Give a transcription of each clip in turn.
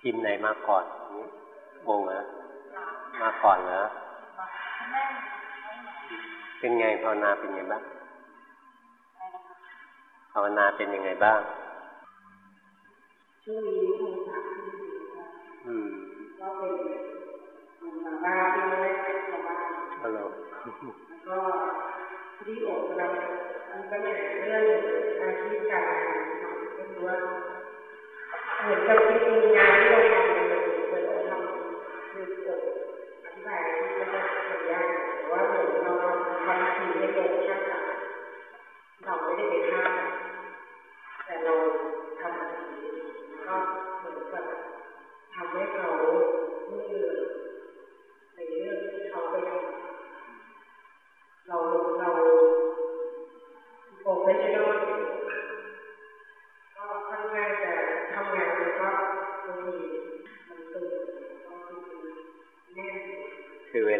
ทีมไหนมาก่อนงงนะมาก่อนเหรอเป็นไงภาวนาเป็นไงบ้างภาวนาเป็นยังไงบ้างช่วงนี้โทรศัพท์อืมก็เป็นมาบ้าที่ไม่ได้ชาวบ้านฮัลโหลแล้วก็ที่อกกำลังมีปัญหาเรื่องอาชีพการงานไม่รู้ว่า เหมือนกับที่มีงานที่เราทำ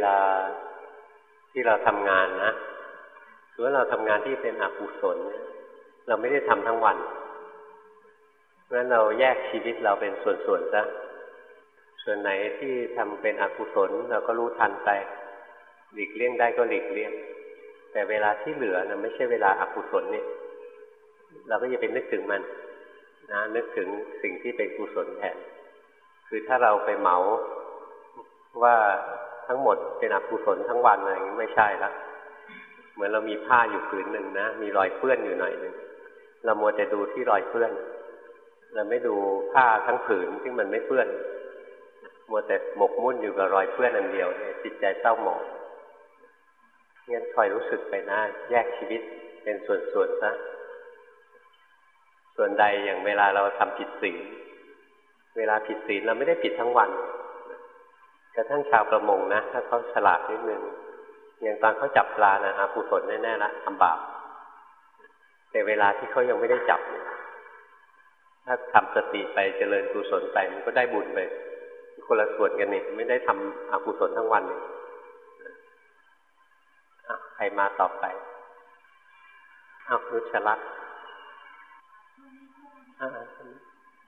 ลาที่เราทำงานนะถือว่าเราทำงานที่เป็นอกุศลเนี่ยเราไม่ได้ทำทั้งวันเพราะฉะนั้นเราแยกชีวิตเราเป็นส่วนๆซะส่วนไหนที่ทำเป็นอกุศลเราก็รู้ทันไปหลีกเลี่ยงได้ก็หลีกเลี่ยง แต่เวลาที่เหลือนะไม่ใช่เวลาอากุศลนี่เราก็จะเป็นนึกถึงมันนะนึกถึงสิ่งที่เป็นกุศลแทนคือถ้าเราไปเหมาว่า ทั้งหมดเป็นอกุศลทั้งวันอะไรอย่างนี้ไม่ใช่ละเหมือนเรามีผ้าอยู่ผืนหนึ่งนะมีรอยเปื้อนอยู่หน่อยหนึ่งเรามัวแต่ดูที่รอยเปื้อนเราไม่ดูผ้าทั้งผืนที่มันไม่เปื้อนมัวแต่หมกมุ่นอยู่กับรอยเปื้อนอันเดียวจิตใจเศร้าหมองงั้นคอยรู้สึกไปนะแยกชีวิตเป็นส่วนๆซะส่วนใดอย่างเวลาเราทำผิดศีลเวลาผิดศีลเราไม่ได้ผิดทั้งวัน กระทั่งชาวประมงนะถ้าเขาฉลาดนิดนึงอย่างตอนเขาจับปลานะอากุศลแน่ๆละทำบาปแต่เวลาที่เขายังไม่ได้จับเนี่ยถ้าทำสติไปเจริญกุศลไปมันก็ได้บุญไปคนละส่วนกันนี่ไม่ได้ทำอกุศลทั้งวันนี่ใครมาต่อไปอาวุชลักษ์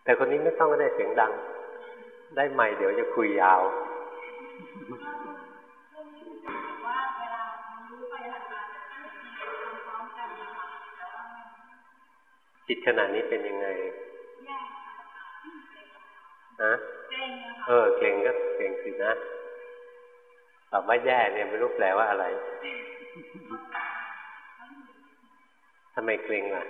แต่คนนี้ไม่ต้องก็ได้เสียงดัง ได้ใหม่เดี๋ยวจะคุยยาว จิตขนาดนี้เป็นยังไงฮะเออเก่งก็เก่งสินะตอบว่าแย่เนี่ยไม่รู้แปลว่าอะไรทำไมเกรงล่ะ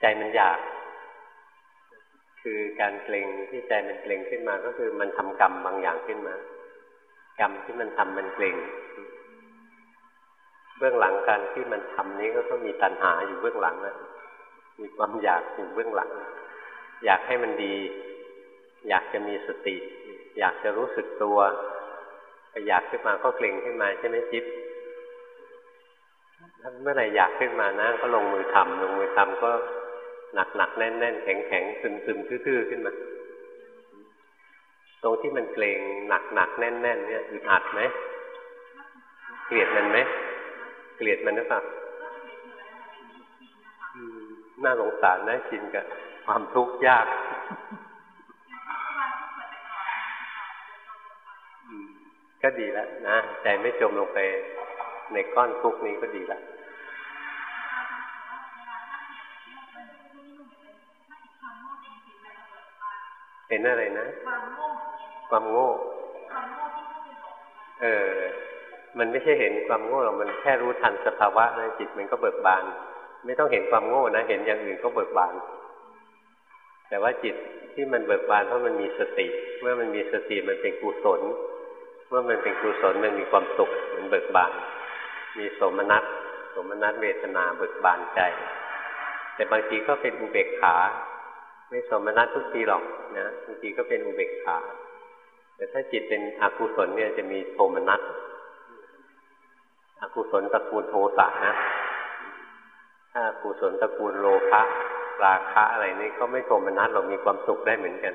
ใจมันอยาก คือการเกรงที่ใจมันเกรงขึ้นมาก็คือมันทำกรรมบางอย่างขึ้นมา กรรมที่มันทำมันเกรงเบื้องหลังการที่มันทำนี้ก็ต้องมีตัณหาอยู่เบื้องหลังนะมีความอยากอยู่เบื้องหลัง อยากให้มันดี อยากจะมีสติ อยากจะรู้สึกตัวอยากขึ้นมาก็เกรงขึ้นมาใช่ไหมจิ๊บเมื่อไหร่อยากขึ้นมานะก็ลงมือทำลงมือทำก็ หนักหนักแน่นแน่นแข็งแข็งซึมซึมทื่อๆขึ้นมา ตรงที่มันเกรงหนักหนักแน่นแน่นเนี่ยอึดอัดไหมเกลียดมันไหมเกลียดมันหรือเปล่าน่าสงสารน่าชินกับความทุกข์ยากก็ดีแล้วนะใจไม่จมลงไปในก้อนทุกข์นี้ก็ดีแล้ว เป็นอะไรนะ ความโง่ เออ มันไม่ใช่เห็นความโง่หรอก มันแค่รู้ทันสภาวะนะจิตมันก็เบิกบาน ไม่ต้องเห็นความโง่นะ เห็นอย่างอื่นก็เบิกบาน แต่ว่าจิตที่มันเบิกบานเพราะมันมีสติ เมื่อมันมีสติมันเป็นกุศล เมื่อมันเป็นกุศลมันมีความสุข มันเบิกบาน มีสมนัตสมนัตเวทนาเบิกบานใจ แต่บางทีก็เป็นอุเบกขา ไม่สมนัตทุกทีหรอกนะบางทีก็เป็นอุเบกขา แต่ถ้าจิตเป็นอกุศลเนี่ยจะมีโทมนัสอกุศลตระกูลโทสะนะ ถ้าอกุศลตระกูลโลภะราคะอะไรนี่ก็ไม่โทมนัสเรามีความสุขได้เหมือนกัน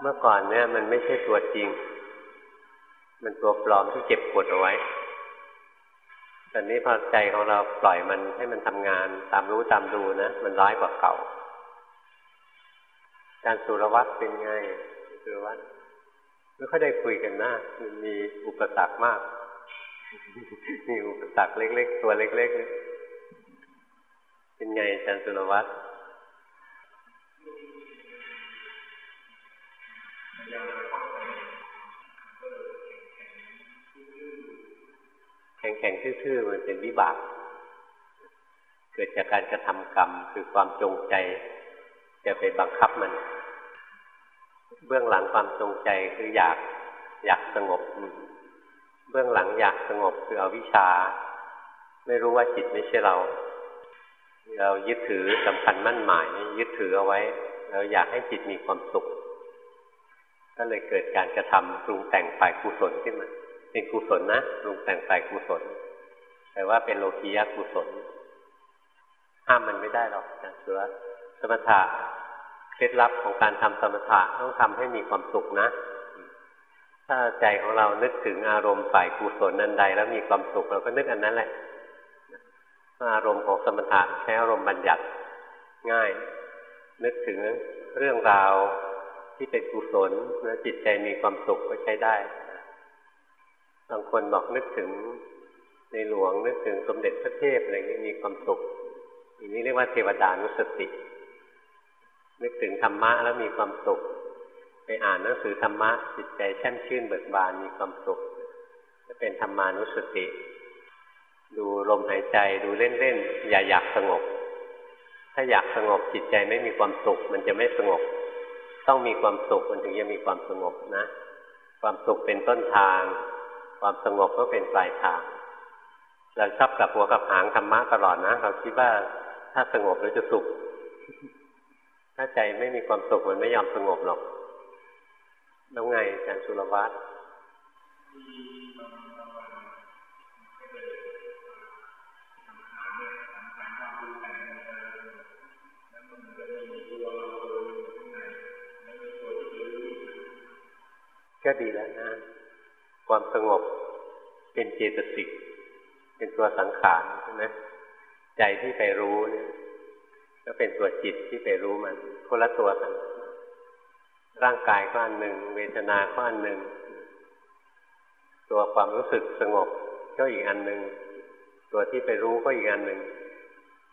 เมื่อก่อนเนี่ยมันไม่ใช่ตัวจริง มันตัวปลอมที่เก็บกดเอาไว้ ตอนนี้พอใจของเราปล่อยมันให้มันทำงานตามรู้ตามดูนะ มันร้ายกว่าเก่า การสุรวัตรเป็นไงสุรวัตรไม่ค่อยได้คุยกันนะมันมีอุปสรรคมาก มีอุปสรรคเล็ก ๆ ตัวเล็กๆเป็นไงอาจารย์สุรวัตร แข็งๆทื่อๆมันเป็นวิบาก เกิดจากการกระทำกรรมคือความจงใจ จะไปบังคับมัน เบื้องหลังความจงใจคืออยากอยากสงบ เบื้องหลังอยากสงบคือเอาวิชา ไม่รู้ว่าจิตไม่ใช่เรา เรายึดถือสำคัญมั่นหมาย ยึดถือเอาไว้ เราอยากให้จิตมีความสุข ก็เลยเกิดการกระทำปรุงแต่งฝ่ายกุศลขึ้นมา เป็นกุศลนะปรุงแต่งฝ่ายกุศล แต่ว่าเป็นโลกียะกุศล ห้ามมันไม่ได้หรอกนะคือว่าสมถะเคล็ดลับของการทำสมถะต้องทำให้มีความสุขนะ ถ้าใจของเรานึกถึงอารมณ์ฝ่ายกุศลนันใด แล้วมีความสุขเราก็นึกอันนั้นแหละอารมณ์ของสมถะใช้อารมณ์บัญญัติง่าย นึกถึงเรื่องราวที่เป็นกุศลแล้วจิตใจมีความสุขก็ใช้ได้ คนบอกนึกถึงในหลวงนึกถึงสมเด็จพระเทพอะไรนี้มีความสุขอันนี้เรียกว่าเทวดานุสติ นึกถึงธรรมะแล้วมีความสุข ไปอ่านหนังสือธรรมะจิตใจแช่มชื่นเบิกบานมีความสุขจะเป็นธรรมานุสติ ดูลมหายใจดูเล่นๆอย่าอยากสงบ ถ้าอยากสงบจิตใจไม่มีความสุข มันจะไม่สงบ ต้องมีความสุขมันถึงจะมีความสงบนะ ความสุขเป็นต้นทาง ความสงบก็เป็นปลายทางเราชอบกับหัวกับหางธรรมะตลอดนะเราคิดว่าถ้าสงบเราจะสุข ถ้าใจไม่มีความสุขมันไม่ยอมสงบหรอกแล้วไงอาจารย์สุรวัตรก็ดีแล้วนะ ความสงบเป็นเจตสิก เป็นตัวสังขารใช่ไหมใจที่ไปรู้เนี่ย ก็เป็นตัวจิตที่ไปรู้มันคนละตัวกัน ร่างกายก็อันหนึ่ง เวทนาก็อันหนึ่ง ตัวความรู้สึกสงบก็อีกอันหนึ่ง ตัวที่ไปรู้ก็อีกอันหนึ่ง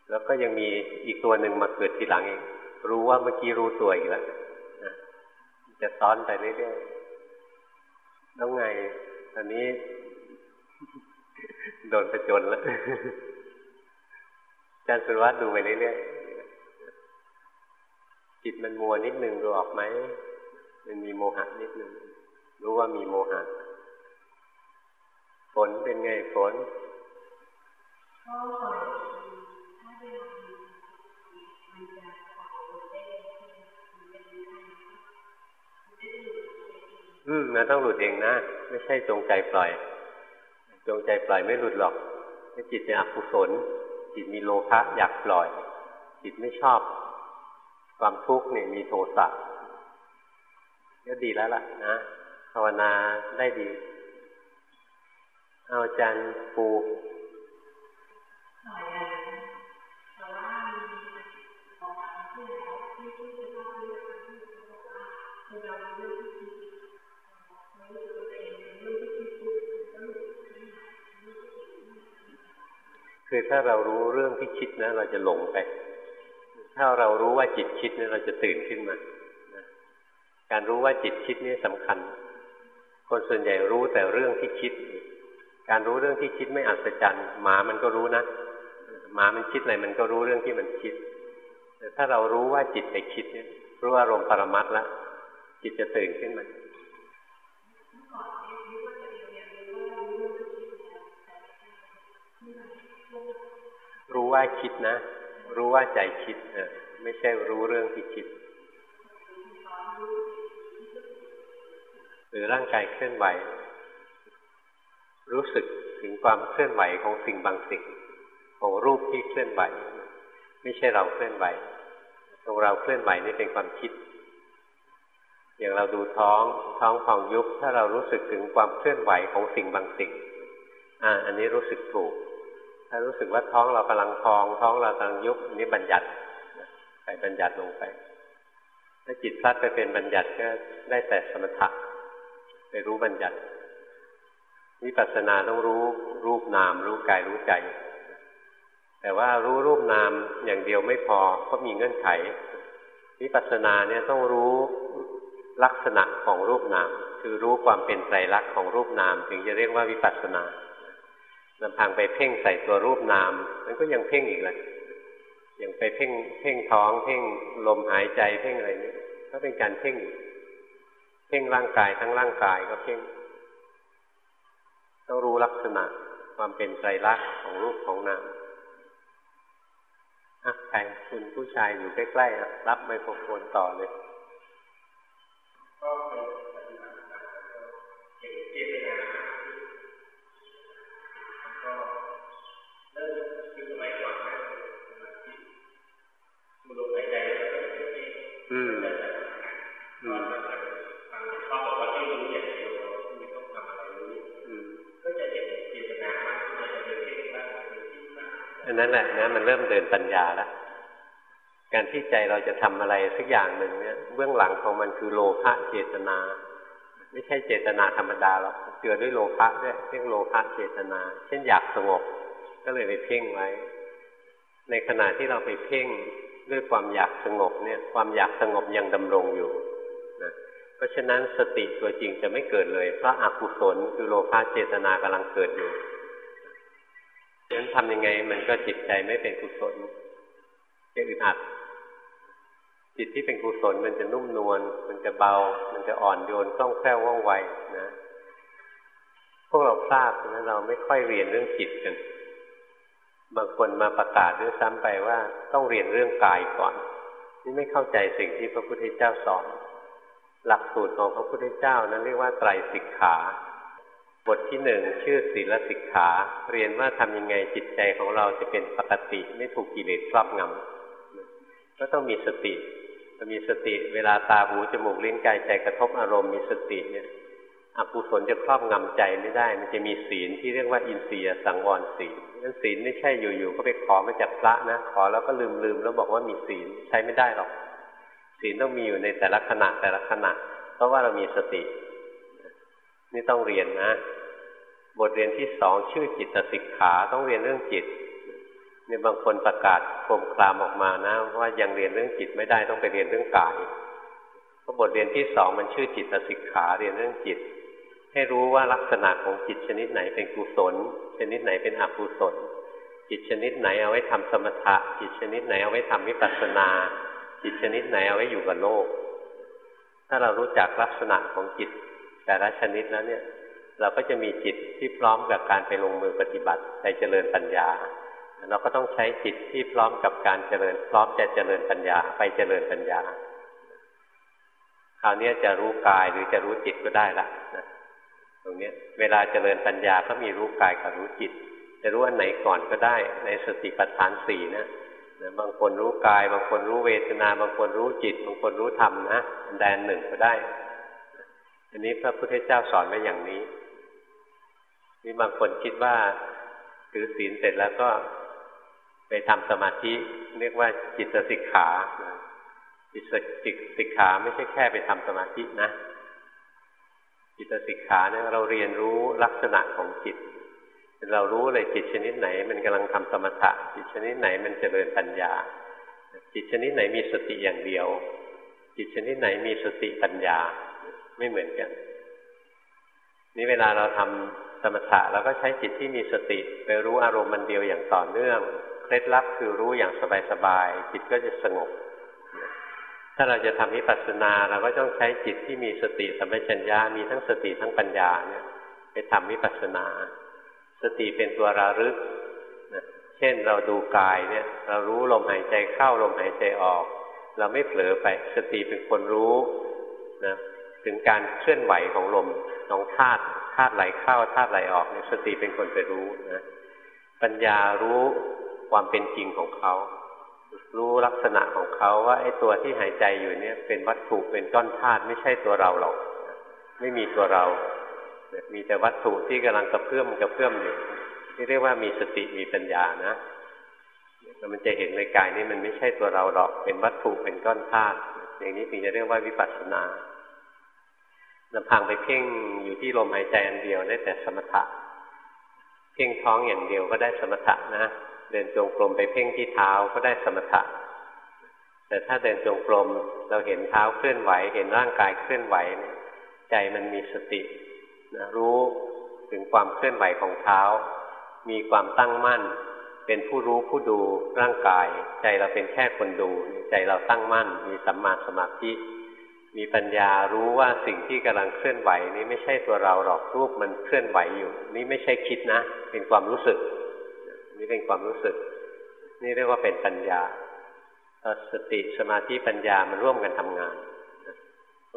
แล้วก็ยังมีอีกตัวหนึ่งมาเกิดทีหลังเองรู้ว่าเมื่อกี้รู้ตัวอีกแล้วจะซ้อนไปเรื่อยๆ แล้วไงตอนนี้ โดนประจนแล้วอาจารย์สุวัสดูไปเรื่อยๆจิตมันมัวนิดนึงรู้ออกไหมมันมีโมหะนิดนึงรู้ว่ามีโมหะฝนเป็นไงฝนก็ถ้า อืมมันต้องหลุดเองนะ ไม่ใช่จงใจปล่อย จงใจปล่อยไม่หลุดหรอกถ้าจิตเป็นอกุศล จิตมีโลภะอยากปล่อย จิตไม่ชอบ ความทุกข์เนี่ยมีโทสะก็ดีแล้วล่ะนะภาวนาได้ดี เอาอาจารย์ปู คือถ้าเรารู้เรื่องที่คิดนะ เราจะหลงไป ถ้าเรารู้ว่าจิตคิดเนี่ยเราจะตื่นขึ้นมา การรู้ว่าจิตคิดนี่สำคัญ คนส่วนใหญ่รู้แต่เรื่องที่คิด การรู้เรื่องที่คิดไม่อัศจรรย์หมามันก็รู้นะหมามันคิดอะไรมันก็รู้เรื่องที่มันคิด แต่ถ้าเรารู้ว่าจิตไปคิดเนี่ยรู้อารมณ์ปรมัตแล้วจิตจะตื่นขึ้นมา รู้ว่าคิดนะ รู้ว่าใจคิดเออไม่ใช่รู้เรื่องที่คิด หรือร่างกายเคลื่อนไหว รู้สึกถึงความเคลื่อนไหวของสิ่งบางสิ่ง ของรูปที่เคลื่อนไหว ไม่ใช่เราเคลื่อนไหวตรงเราเคลื่อนไหวนี่เป็นความคิด อย่างเราดูท้องท้องพองยุบถ้าเรารู้สึกถึงความเคลื่อนไหวของสิ่งบางสิ่ง อ่า อันนี้รู้สึกถูก ถ้ารู้สึกว่าท้องเรากำลังพอง ท้องเรากำลังยุบอันนี้บัญญัติไปบัญญัติลงไป ถ้าจิตพลัดไปเป็นบัญญัติก็ได้แต่สมถะไปรู้บัญญัติวิปัสสนาต้องรู้รูปนาม รู้กายรู้ใจ แต่ว่ารู้รูปนามอย่างเดียวไม่พอก็มีเงื่อนไขวิปัสสนาเนี่ยต้องรู้ลักษณะของรูปนาม คือรู้ความเป็นไตรลักษณ์ของรูปนาม ถึงจะเรียกว่าวิปัสสนา ลำพังไปเพ่งใส่ตัวรูปนาม มันก็ยังเพ่งอีกเลยอย่างไปเพ่งเพ่งท้อง เพ่งลมหายใจเพ่งอะไรนี่ก็เป็นการเพ่งเพ่งร่างกายทั้งร่างกายก็เพ่งต้องรู้ลักษณะความเป็นไตรลักษณ์ของรูปของนามอะใครคุณผู้ชายอยู่ใกล้ๆรับไมโครโฟนต่อเลยก็เป็น เขาบอกว่าให้รู้อย่างเดียวไม่ต้องทำอะไรรู้ก็จะเห็นเจตนามากขึ้นจะเป็นที่บ้างเป็นที่บ้างอันนั้นแหละนะมันเริ่มเดินปัญญาแล้วการที่ใจเราจะทำอะไรสักอย่างหนึ่งเนี่ยเบื้องหลังของมันคือโลภะเจตนา ไม่ใช่เจตนาธรรมดาหรอกเจือด้วยโลภะด้วยเพ่งโลภะเจตนา เช่นอยากสงบ ก็เลยไปเพ่งไว้ ในขณะที่เราไปเพ่งด้วยความอยากสงบเนี่ย ความอยากสงบยังดำรงอยู่ เพราะฉะนั้นสติตัวจริงจะไม่เกิดเลย เพราะอกุศลคือโลภะเจตนากำลังเกิดอยู่ฉะนั้นทำยังไงมันก็จิตใจไม่เป็นกุศลจะอึดอัดจิตที่เป็นกุศลมันจะนุ่มนวล มันจะเบา มันจะอ่อนโยนคล่องแคล่วว่องไวนะ พวกเราทราบนะเราไม่ค่อยเรียนเรื่องจิตกัน บางคนมาประกาศด้วยซ้ำไปว่าต้องเรียนเรื่องกายก่อน นี่ไม่เข้าใจสิ่งที่พระพุทธเจ้าสอน หลักสูตรของพระพุทธเจ้านั้นเรียกว่าไตรสิกขา บทที่หนึ่งชื่อศีลสิกขา เรียนว่าทำยังไงจิตใจของเราจะเป็นปกติไม่ถูกกิเลสครอบงำก็ต้องมีสติมีสติเวลาตาหูจมูกลิ้นกายใจกระทบอารมณ์มีสติเนี่ยอกุศลจะครอบงำใจไม่ได้ มันจะมีศีลที่เรียกว่าอินทรียสังวรศีลนั้นศีลไม่ใช่อยู่ๆก็ไปขอมาจากพระนะ ขอแล้วก็ลืมๆแล้วบอกว่ามีศีลใช้ไม่ได้หรอก ศีลต้องมีอยู่ในแต่ละขณะแต่ละขณะเพราะว่าเรามีสติ นี่ต้องเรียนนะ บทเรียนที่สองชื่อจิตสิกขาต้องเรียนเรื่องจิตเนี่ยบางคนประกาศโคมคลามออกมานะว่ายังเรียนเรื่องจิตไม่ได้ต้องไปเรียนเรื่องกายเพราะบทเรียนที่สองมันชื่อจิตสิกขาเรียนเรื่องจิต ให้รู้ว่าลักษณะของจิตชนิดไหนเป็นกุศล ชนิดไหนเป็นอกุศลจิตชนิดไหนเอาไว้ทำสมถะจิตชนิดไหนเอาไว้ทำวิปัสสนา จิตชนิดไหนเอาไว้อยู่กับโลก ถ้าเรารู้จักลักษณะของจิตแต่ละชนิดแล้วเนี่ย เราก็จะมีจิตที่พร้อมกับการไปลงมือปฏิบัติในเจริญปัญญา เราก็ต้องใช้จิตที่พร้อมกับการเจริญ พร้อมจะเจริญปัญญา ไปเจริญปัญญาคราวนี้จะรู้กายหรือจะรู้จิตก็ได้ละนะตรงนี้เวลาเจริญปัญญาก็มีรู้กายกับรู้จิต จะรู้อันไหนก่อนก็ได้ ในสติปัฏฐานสี่นะ บางคนรู้กาย บางคนรู้เวทนา บางคนรู้จิต บางคนรู้ธรรมนะแดนหนึ่งก็ได้ อันนี้พระพุทธเจ้าสอนไว้อย่างนี้นี่บางคนคิดว่าถือศีลเสร็จแล้วก็ไปทำสมาธิ เรียกว่าจิตสิกขาจิตสิกขาไม่ใช่แค่ไปทำสมาธินะจิตสิกขาเนี่ยเราเรียนรู้ลักษณะของจิต เรารู้เลยจิตชนิดไหน มันกำลังทำสมถะจิตชนิดไหนมันจเจริญปัญญา จิตชนิดไหนมีสติอย่างเดียว จิตชนิดไหนมีสติปัญญาไม่เหมือนกัน นี่เวลาเราทำสมถะเราก็ใช้จิตที่มีสติ ไปรู้อารมณ์มันเดียวอย่างต่อเนื่องเคล็ดลับคือรู้อย่างสบายๆจิตก็จะสงบ ถ้าเราจะทำวิปัสสนาเราก็ต้องใช้จิตที่มีสติสัมปชัญญะมีทั้งสติทั้งปัญญาเนี่ยไปทำวิปัสสนา สติเป็นตัวระลึกเช่นเราดูกายเนี่ย เรารู้ลมหายใจเข้าลมหายใจออก เราไม่เผลอไปสติเป็นคนรู้นะถึงการเคลื่อนไหวของลมของธาตุธาตุไหลเข้าธาตุไหลออกเนี่ยสติเป็นคนไปรู้นะปัญญารู้ความเป็นจริงของเขา รู้ลักษณะของเขาว่าไอ้ตัวที่หายใจอยู่เนี่ย เป็นวัตถุเป็นก้อนธาตุไม่ใช่ตัวเราหรอก ไม่มีตัวเรา มีแต่วัตถุที่กำลังกระเพื่อมกระเพื่อมอยู่นี่เรียกว่ามีสติมีปัญญานะมันจะเห็นในกายนี้มันไม่ใช่ตัวเราหรอกเป็นวัตถุเป็นก้อนธาตุอย่างนี้ถึงจะเรียกว่าวิปัสสนาลำพังไปเพ่งอยู่ที่ลมหายใจอันเดียวได้แต่สมถะ เพ่งท้องอย่างเดียวก็ได้สมถะนะเดินจงกรมไปเพ่งที่เท้าก็ได้สมถะ แต่ถ้าเดินจงกรมเราเห็นเท้าเคลื่อนไหว เห็นร่างกายเคลื่อนไหว ใจมันมีสติ นะรู้ถึงความเคลื่อนไหวของเท้า มีความตั้งมั่น เป็นผู้รู้ผู้ดูร่างกาย ใจเราเป็นแค่คนดู ใจเราตั้งมั่น มีสัมมาสมาธิมีปัญญารู้ว่าสิ่งที่กำลังเคลื่อนไหวนี้ไม่ใช่ตัวเราหรอกรูปมันเคลื่อนไหวอยู่ นี่ไม่ใช่คิดนะ เป็นความรู้สึก นี่เป็นความรู้สึก นี่เรียกว่าเป็นปัญญาสติสมาธิปัญญามันร่วมกันทำงาน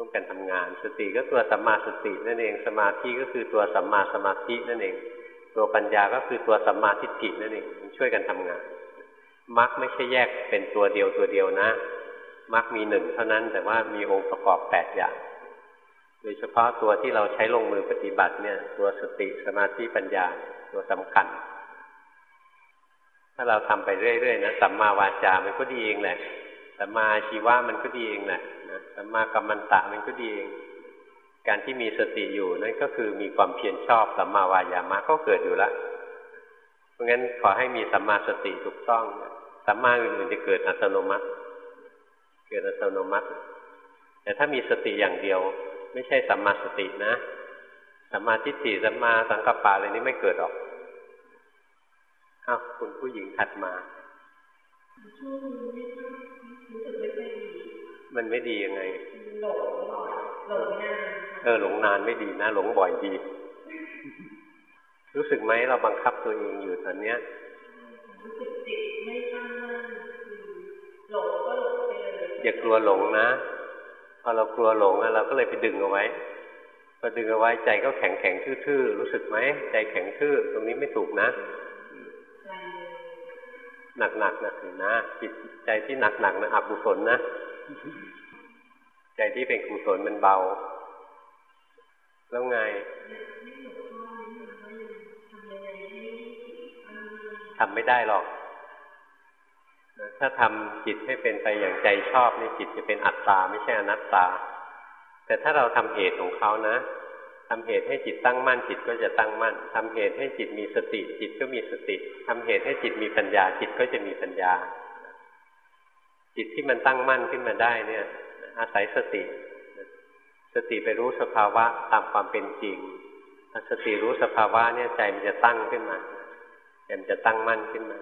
ร่วมกันทำงาน สติก็ตัวสัมมาสตินั่นเอง สมาธิก็คือตัวสัมมาสมาธินั่นเอง ตัวปัญญาก็คือตัวสัมมาทิฏฐินั่นเองมันช่วยกันทำงานมรรคไม่ใช่แยกเป็นตัวเดียวตัวเดียวนะมักมีหนึ่งเท่านั้นแต่ว่ามีองค์ประกอบแปดอย่าง โดยเฉพาะตัวที่เราใช้ลงมือปฏิบัติเนี่ย ตัวสติสมาธิปัญญาตัวสำคัญ ถ้าเราทำไปเรื่อยๆนะสัมมาวาจามันก็ดีเองแหละ สัมมาชีวะมันก็ดีเองแหละสัมมากัมมันตะมันก็ดีเอง การที่มีสติอยู่นั่นก็คือมีความเพียรชอบสัมมาวายามะก็เกิดอยู่แล้วเพราะงั้นขอให้มีสัมมาสติถูกต้องสัมมาอื่นๆจะเกิดอัตโนมัติ เกิดอัตโนมัติ แต่ถ้ามีสติอย่างเดียว ไม่ใช่สัมมาสตินะสัมมาทิฏฐิสัมมาสังกัปปะอะไรนี้ไม่เกิดหรอกอ้าวคุณผู้หญิงถัดมามั นไม่ดียังไง หลงหลงนาน เออหลงนานไม่ดีนะหลงบ่อยดี รู้สึกไหมเราบังคับตัวเองอยู่ตอนเนี้ยรู้สึกจิตไม่ตั้งมั่นหลงก็หลงอย่ากลัวหลงนะพอเรากลัวหลงเราก็เลยไปดึงเอาไว้พอดึงเอาไว้ใจก็แข็งแข็งทื่อๆรู้สึกไหมใจแข็งทื่อตรงนี้ไม่ถูกนะ หนักหนักนะนะจิตใจที่หนักหนักนะอกุศลนะ ใจที่เป็นกุศลมันเบา แล้วไงทำไม่ได้หรอก ถ้าทำจิตให้เป็นไปอย่างใจชอบนี่จิตจะเป็นอัตตาไม่ใช่อนัตตา แต่ถ้าเราทำเหตุของเขานะ ทำเหตุให้จิตตั้งมั่นจิตก็จะตั้งมั่นทำเหตุให้จิตมีสติ จิตก็มีสติทำเหตุให้จิตมีปัญญา จิตก็จะมีปัญญา จิตที่มันตั้งมั่นขึ้นมาได้เนี่ย อาศัยสติ สติไปรู้สภาวะตามความเป็นจริงสติรู้สภาวะเนี่ยใจมันจะตั้งขึ้นมาใจมันจะตั้งมั่นขึ้นมา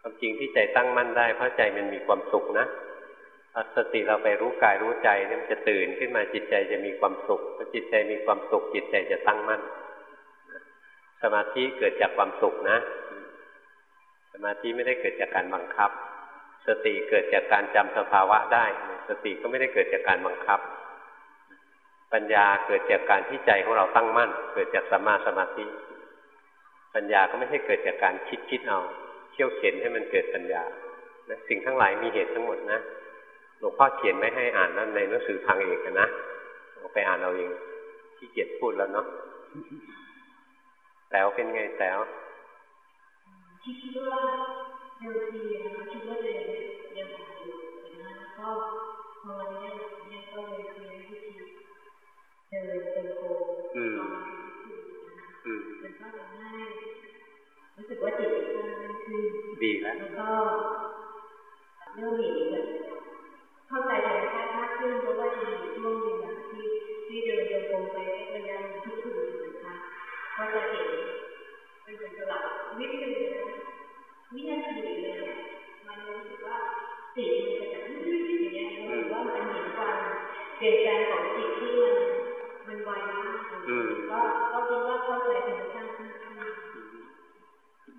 ความจริงที่ใจตั้งมั่นได้เพราะใจมันมีความสุขนะ อสติเราไปรู้กายรู้ใจเนี่ยมันจะตื่นขึ้นมาจิตใจจะมีความสุขพอจิตใจมีความสุข จิตใจจะตั้งมั่น สมาธิเกิดจากความสุขนะ สมาธิไม่ได้เกิดจากการบังคับ สติเกิดจากการจำสภาวะได้ สติก็ไม่ได้เกิดจากการบังคับ ปัญญาเกิดจากการที่ใจของเราตั้งมั่น เกิดจากสัมมาสมาธิ ปัญญาก็ไม่ใช่เกิดจากการคิดคิดเอาเที่ยวเขียนให้มันเกิดปัญญานะสิ่งทั้งหลายมีเหตุทั้งหมดนะ หลวงพ่อเขียนไม่ให้อ่านนั่นในหนังสือทางเอกนะเอาไปอ่านเอาเองที่เกียจพูดแล้วเนาะแต๋วเป็นไงแต๋วคิดว่าเดิมทีนะคะคิดว่าจะยังอ่านอยู่แต่นะก็พอวันนี้ยังก็เลยเรียนวิธีเดินเป็นโคอืมอืมเป็นก็จะง่ายรู้สึกว่าจิตมันคือดีแล้วแล้วก็เริ่มเห็น เข้าใจธรรมชาติมากขึ้นเพราะว่าจะมีช่วงหนึ่งที่ที่เดินโยกไประยะทุกคืนนะคะก็จะเห็นเป็นเป็นสลับนิดนึงวินาทีเลยมันรู้สึกว่าจิตมันจะแบบอย่างเงี้ยรู้สึกว่ามันเห็นความเปลี่ยนแปลงของจิตที่มันมันไวมากก็ก็คิดว่าเข้าใจธรรมชาติมากขึ้น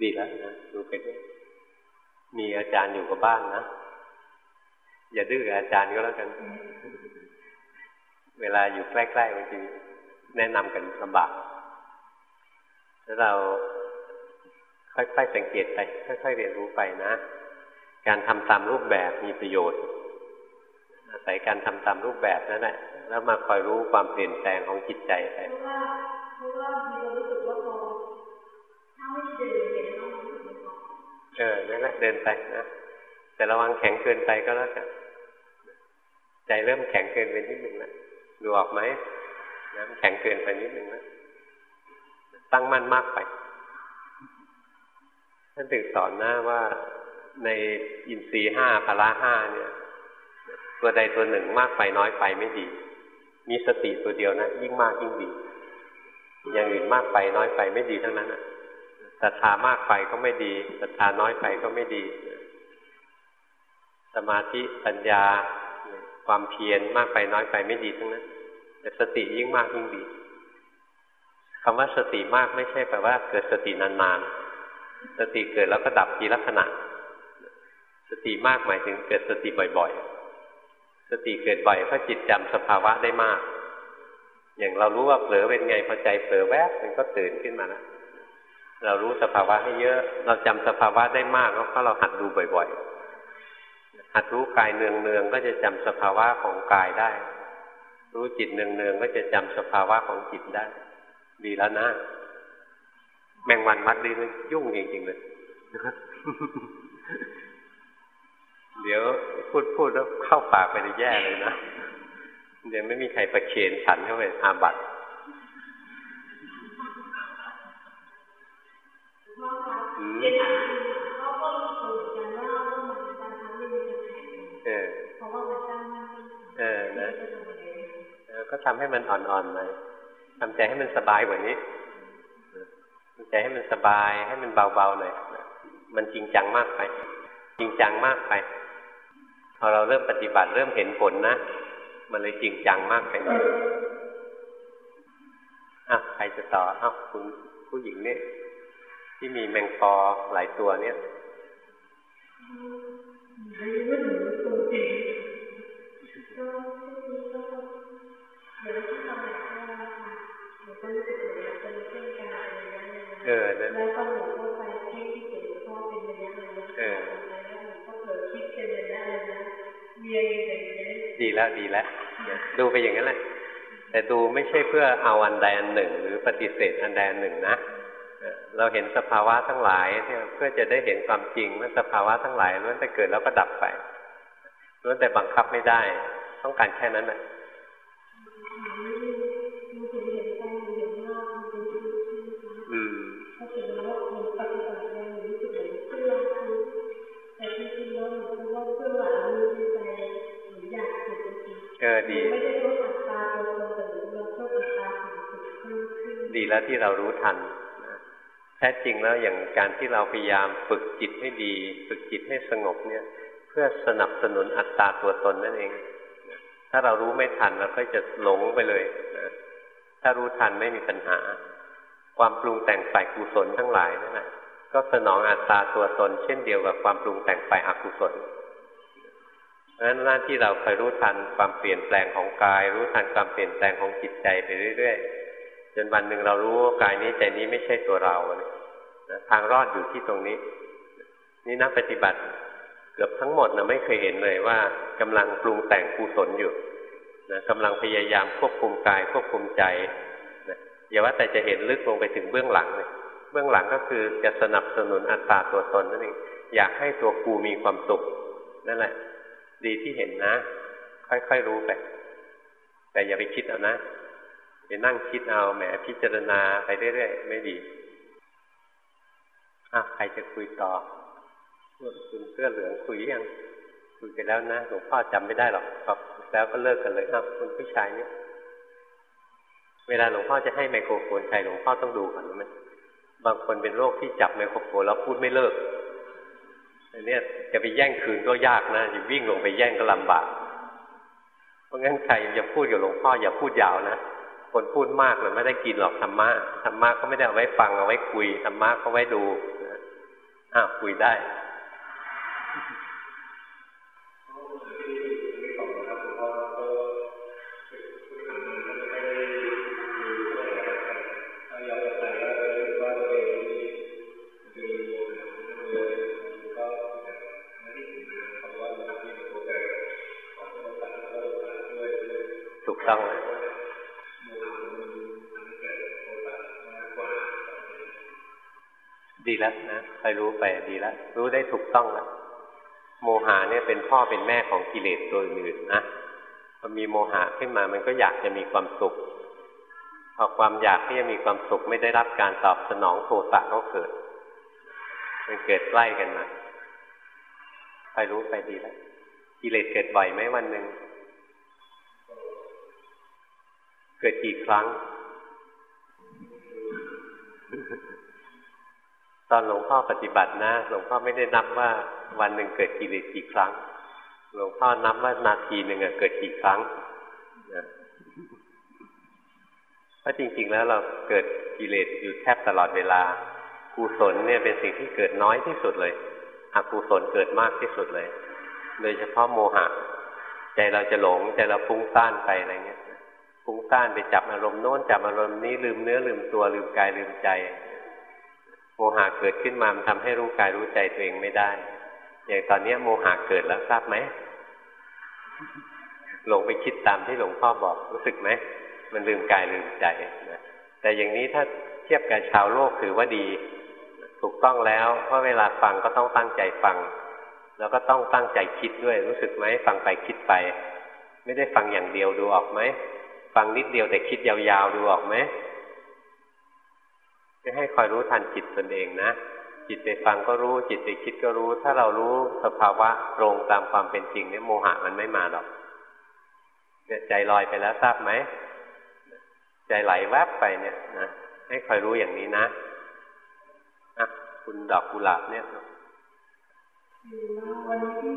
ดีแล้วนะดูไปด้วยมีอาจารย์อยู่กับบ้านนะ อย่าดื้ออาจารย์ก็แล้วกัน เวลาอยู่ใกล้ๆบางทีแนะนำกันลำบากแล้วเราค่อยๆสังเกตไป ค่อยๆเรียนรู้ไปนะ การทำตามรูปแบบมีประโยชน์อาศัยการทำตามรูปแบบนั่นแหละ แล้วมาคอยรู้ความเปลี่ยนแปลงของจิตใจไปเพราะว่าเพราะว่ามีความรู้สึกว่าพอถ้าไม่เดินเห็นต้องเออ นั่นแหละ เดินไปนะ แต่ระวังแข็งเกินไปก็แล้วกัน ใจเริ่มแข็งเกินไปนิดหนึ่งแล้วดูออกไหมน้ำแข็งเกินไปนิดหนึ่งแล้วตั้งมั่นมากไปท่านถึงสอนนะว่าในอินทรีห้าพละห้าเนี่ย ตัวใดตัวหนึ่งมากไปน้อยไปไม่ดี มีสติตัวเดียวนะยิ่งมากยิ่งดี อย่างอื่นมากไปน้อยไปไม่ดีทั้งนั้นศรัทธามากไปก็ไม่ดีศรัทธาน้อยไปก็ไม่ดี สมาธิปัญญา ความเพียรมากไปน้อยไปไม่ดีทั้งนั้น แต่สติยิ่งมากยิ่งดีคำว่าสติมากไม่ใช่แปลว่าเกิดสตินานๆ สติเกิดแล้วก็ดับทีละขณะ สติมากหมายถึงเกิดสติบ่อยๆ สติเกิดบ่อยเพราะจิตจำสภาวะได้มาก อย่างเรารู้ว่าเผลอเป็นไงพอใจเผลอแวบมันก็ตื่นขึ้นมาแล้วเรารู้สภาวะให้เยอะ เราจำสภาวะได้มากเพราะเราหัดดูบ่อย ๆ หัดรู้กายเนืองๆก็จะจำสภาวะของกายได้ รู้จิตเนืองๆก็จะจำสภาวะของจิตได้ ดีแล้วนะ แมงวันมัดดีเลยยุ่งจริงๆเลยเดี๋ยวพูดพูดแล้วเข้าปากไปจะแย่เลยนะ เดี๋ยวไม่มีใครประเคนฉันเข้าไปอาบัต ทำให้มันอ่อนๆหน่อยทำใจให้มันสบายกว่านี้ทำใจให้มันสบายให้มันเบาๆหน่อยมันจริงจังมากไป จริงจังมากไป พอเราเริ่มปฏิบัติเริ่มเห็นผลนะ มันเลยจริงจังมากไปอะใครจะต่ออ้าวคุณผู้หญิงนี่ที่มีแมงปอหลายตัวเนี่ย ดีแล้วดีแล้วดูไปอย่างนั้นแหละแต่ดูไม่ใช่เพื่อเอาอันใดอันหนึ่ง หรือปฏิเสธอันใดอันหนึ่งนะเราเห็นสภาวะทั้งหลายเพื่อจะได้เห็นความจริงว่าสภาวะทั้งหลายล้วนแต่เกิดแล้วก็ดับไปล้วนแต่บังคับไม่ได้ ต้องการแค่นั้นแหละ แล้วที่เรารู้ทันแท้จริงแล้วอย่างการที่เราพยายามฝึกจิตให้ดี ฝึกจิตให้สงบเนี่ย เพื่อสนับสนุนอัตตาตัวตนนั่นเอง ถ้าเรารู้ไม่ทันเราก็จะหลงไปเลยถ้ารู้ทันไม่มีปัญหา ความปรุงแต่งฝ่ายกุศลทั้งหลายนั่นแหละก็สนองอัตตาตัวตน เช่นเดียวกับความปรุงแต่งฝ่ายอกุศลเพราะฉะนั้นหน้าที่เราคอยรู้ทันความเปลี่ยนแปลงของกาย รู้ทันความเปลี่ยนแปลงของจิตใจไปเรื่อย ๆ จนวันหนึ่งเรารู้ว่ากายนี้ใจนี้ไม่ใช่ตัวเราทางรอดอยู่ที่ตรงนี้ นี่นักปฏิบัติ เกือบทั้งหมดนะไม่เคยเห็นเลยว่ากำลังปรุงแต่งกุศลอยู่นะกำลังพยายามควบคุมกายควบคุมใจนะอย่าว่าแต่จะเห็นลึกลงไปถึงเบื้องหลังเลยเบื้องหลังก็คือจะสนับสนุนอัตตาตัวตนนั่นเองอยากให้ตัวกูมีความสุขนั่นแหละ ดีที่เห็นนะ ค่อยๆรู้ไปแต่อย่าไปคิดเอานะ ไปนั่งคิดเอาแหมพิจารณาไปเรื่อยๆไม่ดีอะใครจะคุยต่อคุณเสื้อเหลืองคุยยังคุยไปแล้วนะหลวงพ่อจำไม่ได้หรอกครับแล้วก็เลิกกันเลยอ้าวคุณผู้ชายเนี่ยเวลาหลวงพ่อจะให้ไมโครโฟนใครหลวงพ่อต้องดูก่อนไหมบางคนเป็นโรคที่จับไมโครโฟนแล้วพูดไม่เลิกอันนี้จะไปแย่งคืนก็ยากนะจะวิ่งลงไปแย่งก็ลำบาก เพราะงั้นใครจะพูดกับหลวงพ่ออย่าพูดยาวนะ คนพูดมากเลยไม่ได้กินหรอกธรรมะธรรมะก็ไม่ได้เอาไว้ฟังเอาไว้คุยธรรมะก็ไว้ดูอ้าวคุยได้ถูกต้องเลย แล้วนะใครรู้ไปดีแล้วรู้ได้ถูกต้องแล้วโมหะเนี่ยเป็นพ่อเป็นแม่ของกิเลสตัวอื่นนะพอมีโมหะขึ้นมามันก็อยากจะมีความสุขพอความอยากที่จะมีความสุขไม่ได้รับการตอบสนองโทสะก็เกิด มันเกิดใกล้กันมาใครรู้ไปดีแล้วกิเลสเกิดบ่อยไหมวันหนึ่งเกิดกี่ครั้ง ตอนหลวงพ่อปฏิบัตินะ หลวงพ่อไม่ได้นับว่าวันหนึ่งเกิดกิเลสกี่ครั้ง หลวงพ่อนับว่านาทีหนึ่งเกิดกี่ครั้งนะเพราะจริง ๆ แล้วเราเกิดกิเลสอยู่แทบตลอดเวลากุศลเนี่ยเป็นสิ่งที่เกิดน้อยที่สุดเลยอกุศลเกิดมากที่สุดเลย โดยเฉพาะโมหะ ใจเราจะหลงใจเราฟุ้งซ่านไปอะไรเงี้ยฟุ้งซ่านไปจับอารมณ์โน้นจับอารมณ์นี้ลืมเนื้อลืมตัวลืมกายลืมใจ โมหะเกิดขึ้นมามันทำให้รู้กายรู้ใจตัวเองไม่ได้ อย่างตอนนี้โมหะเกิดแล้วทราบไหมหลงไปคิดตามที่หลวงพ่อบอกรู้สึกไหมมันลืมกายลืมใจนะแต่อย่างนี้ถ้าเทียบกับชาวโลกถือว่าดี ถูกต้องแล้ว เพราะเวลาฟังก็ต้องตั้งใจฟัง แล้วก็ต้องตั้งใจคิดด้วยรู้สึกไหมฟังไปคิดไป ไม่ได้ฟังอย่างเดียวดูออกไหมฟังนิดเดียวแต่คิดยาวๆดูออกไหม จะให้คอยรู้ทันจิตตนเองนะ จิตไปฟังก็รู้ จิตไปคิดก็รู้ ถ้าเรารู้สภาวะตรงตามความเป็นจริงเนี่ยโมหะมันไม่มาหรอกเนี่ยใจลอยไปแล้วทราบไหม ใจไหลแวบไปเนี่ยนะ ให้คอยรู้อย่างนี้นะอะคุณดอกกุหลาบเนี่ยคือว่าวันที่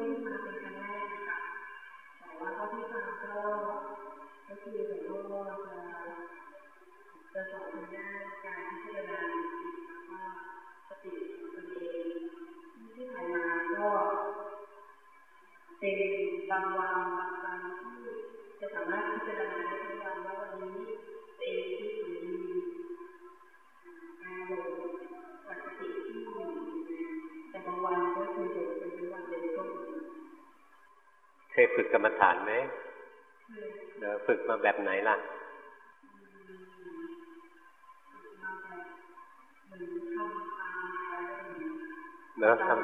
ฐานไหมเดี๋ยวฝึกมาแบบไหนล่ะเนอะทำ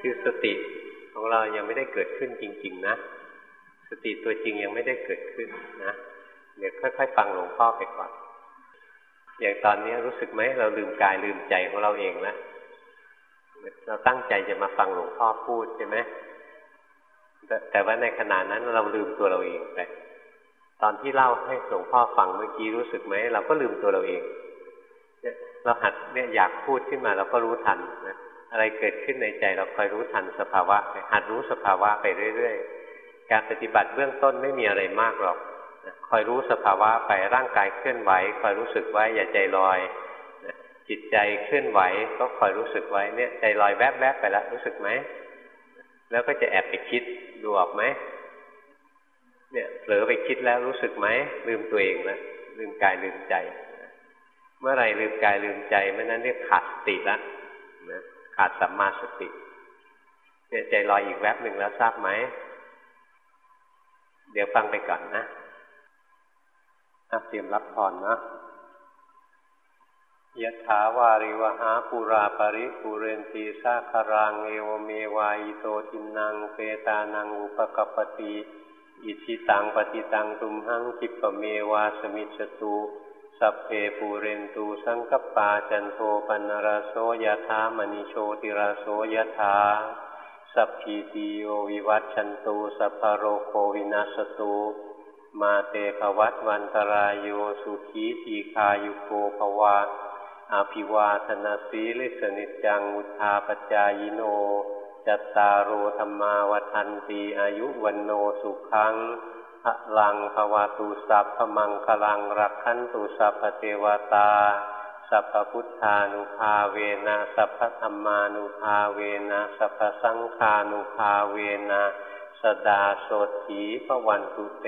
คือสติของเรายังไม่ได้เกิดขึ้นจริง ๆ นะ สติตัวจริงยังไม่ได้เกิดขึ้นนะ เดี๋ยวค่อยๆฟังหลวงพ่อไปก่อน อย่างตอนนี้รู้สึกไหมเราลืมกายลืมใจของเราเองแล้วเราตั้งใจจะมาฟังหลวงพ่อพูดใช่ไหมแต่ว่าในขณะนั้นเราลืมตัวเราเองไปตอนที่เล่าให้หลวงพ่อฟังเมื่อกี้รู้สึกไหมเราก็ลืมตัวเราเองเราหัดเนี่ยอยากพูดขึ้นมาเราก็รู้ทันนะอะไรเกิดขึ้นในใจเราคอยรู้ทันสภาวะหัดรู้สภาวะไปเรื่อย ๆ การปฏิบัติเบื้องต้นไม่มีอะไรมากหรอก คอยรู้สภาวะไปร่างกายเคลื่อนไหวคอยรู้สึกไว้อย่าใจลอย จิตใจเคลื่อนไหวก็คอยรู้สึกไว้เนี่ยใจลอยแวบๆไปแล้วรู้สึกไหมแล้วก็จะแอบไปคิดดูออกไหมเนี่ยเผลอไปคิดแล้วรู้สึกไหมลืมตัวเองแล้วลืมกายลืมใจ เมื่อไรลืมกายลืมใจเมื่อนั้นเรียกขาดสติล้วนะขาดสัมมาสติเนี่ยใจลอยอีกแวบหนึ่งแล้วทราบไหมเดี๋ยวฟังไปก่อนนะ เตรียมรับพรนะยะถาวาริวหาปุราปริปุเรนตีสาคารังเอวเมวายโตทินังเปตานังอุปกปติอิชิตังปฏิตังตุมหังคิปเมวาสมิจตุสัพเพปูเรนตุ สังกัปปาจันโทปัณณะระโสยะถา มะณิโชติระโสยะถาสัพพีติโยวิวัชชันตุ สัพพะโรโควินัสสะตุ มาเต ภะวัตวันตะราโยสุขีทีฆายุโก ภะวะ อะภิวาทะนะสีลิสสะ นิจจัง วุฑฒาปะจายิโน จัตตาโร ธัมมาวัฑฒันติ อายุวัณโณสุขังพลังภวตุสัพพมังคลังรักขันตุสัพเทวตา สัพพพุทธานุภาเวนะสัพพธรรมานุภาเวนะสัพพสังฆานุภาเวนะ สดาโสถีพวันตุเต